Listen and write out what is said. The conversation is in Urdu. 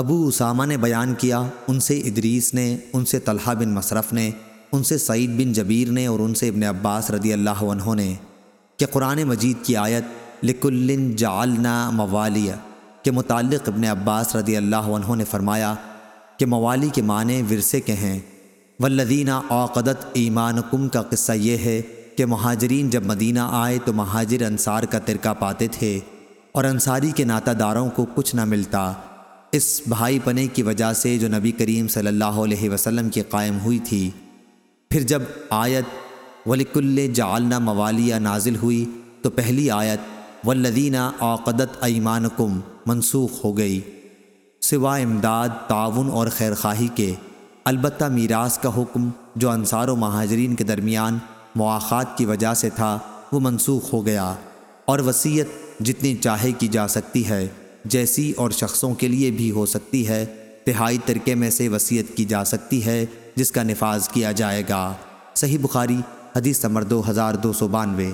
ابو اسامہ نے بیان کیا، ان سے ادریس نے، ان سے طلحہ بن مصرف نے، ان سے سعید بن جبیر نے اور ان سے ابن عباس رضی اللہ عنہ نے کہ قرآن مجید کی آیت لکل جعلنا موالیہ کے متعلق ابن عباس رضی اللہ عنہ نے فرمایا کہ موالی کے معنی ورثے کے ہیں۔ والذین اوقدت ایمانکم کا قصہ یہ ہے کہ مہاجرین جب مدینہ آئے تو مہاجر انصار کا ترکہ پاتے تھے اور انصاری کے ناتا داروں کو کچھ نہ ملتا۔ اس بھائی پنے کی وجہ سے جو نبی کریم صلی اللہ علیہ وسلم کی قائم ہوئی تھی۔ پھر جب آیت ولیکل جعلنا موالیہ نازل ہوئی، تو پہلی آیت والذین اوقدت ایمانکم منسوخ ہو گئی۔ سوا امداد، تعاون اور خیرخواہی کے البتہ میراث کا حکم جو انصار و مہاجرین کے درمیان مواخات کی وجہ سے تھا، وہ منسوخ ہو گیا۔ اور وصیت جتنی چاہے کی جا سکتی ہے۔ جیسی اور شخصوں کے لیے بھی ہو سکتی ہے۔ تہائی ترکے میں سے وصیت کی جا سکتی ہے، جس کا نفاذ کیا جائے گا۔ صحیح بخاری، حدیث نمبر دو ہزار دو سو بانوے۔